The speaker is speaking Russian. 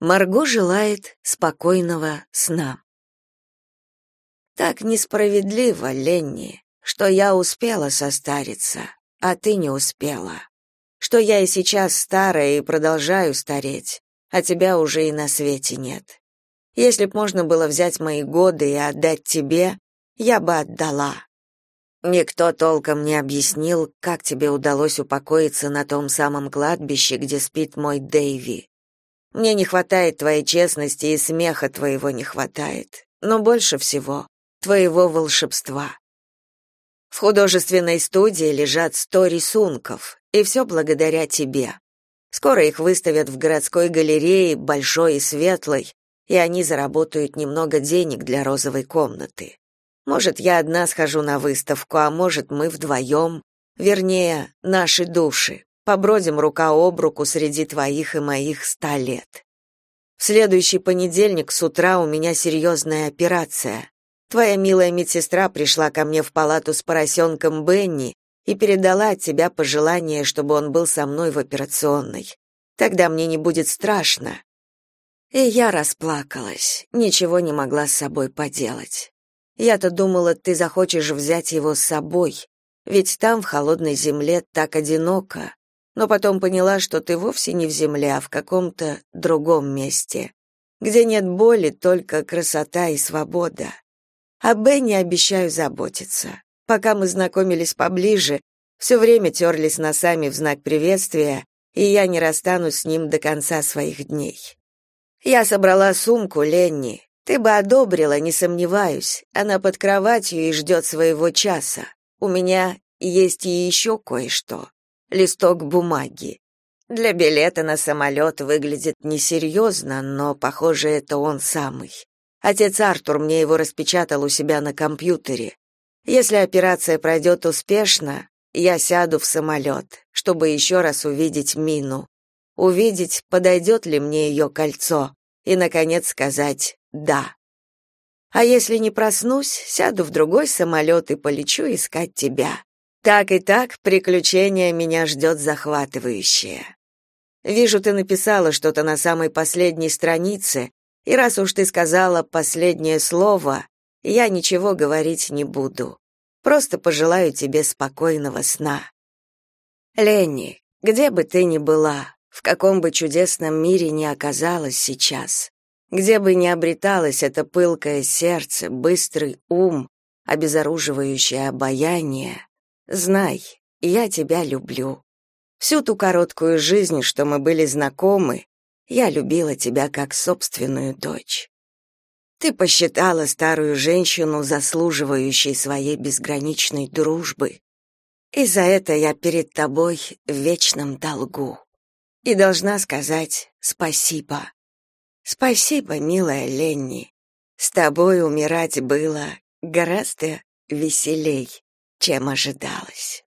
Марго желает спокойного сна. Так несправедливо, Ленни, что я успела состариться, а ты не успела. Что я и сейчас старая и продолжаю стареть, а тебя уже и на свете нет. Если б можно было взять мои годы и отдать тебе, я бы отдала. Никто толком не объяснил, как тебе удалось упокоиться на том самом кладбище, где спит мой Дэйви. Мне не хватает твоей честности и смеха твоего не хватает, но больше всего твоего волшебства. В художественной студии лежат сто рисунков, и все благодаря тебе. Скоро их выставят в городской галерее, большой и светлой, и они заработают немного денег для розовой комнаты. Может, я одна схожу на выставку, а может, мы вдвоем, вернее, наши души, побродим рука об руку среди твоих и моих ста лет. В следующий понедельник с утра у меня серьезная операция. Твоя милая медсестра пришла ко мне в палату с поросенком Бенни и передала от тебя пожелание, чтобы он был со мной в операционной. Тогда мне не будет страшно. И я расплакалась, ничего не могла с собой поделать. Я-то думала, ты захочешь взять его с собой, ведь там, в холодной земле, так одиноко. Но потом поняла, что ты вовсе не в земле, а в каком-то другом месте, где нет боли, только красота и свобода. О Бенни обещаю заботиться. Пока мы знакомились поближе, все время терлись носами в знак приветствия, и я не расстанусь с ним до конца своих дней. Я собрала сумку Ленни, ты бы одобрила, не сомневаюсь. Она под кроватью и ждет своего часа. У меня есть и еще кое-что. Листок бумаги. Для билета на самолет выглядит несерьезно, но, похоже, это он самый. Отец Артур мне его распечатал у себя на компьютере. Если операция пройдет успешно, я сяду в самолет, чтобы еще раз увидеть Мину. Увидеть, подойдет ли мне ее кольцо, и, наконец, сказать да. А если не проснусь, сяду в другой самолет и полечу искать тебя. Так и так приключение меня ждет захватывающее. Вижу, ты написала что-то на самой последней странице, и раз уж ты сказала последнее слово, я ничего говорить не буду. Просто пожелаю тебе спокойного сна. Ленни, где бы ты ни была, в каком бы чудесном мире ни оказалась сейчас, где бы ни обреталось это пылкое сердце, быстрый ум, обезоруживающее обаяние, знай, я тебя люблю. Всю ту короткую жизнь, что мы были знакомы, я любила тебя как собственную дочь. Ты посчитала старую женщину заслуживающей своей безграничной дружбы, и за это я перед тобой в вечном долгу. И должна сказать спасибо. Спасибо, милая Ленни. С тобой умирать было гораздо веселей, чем ожидалось.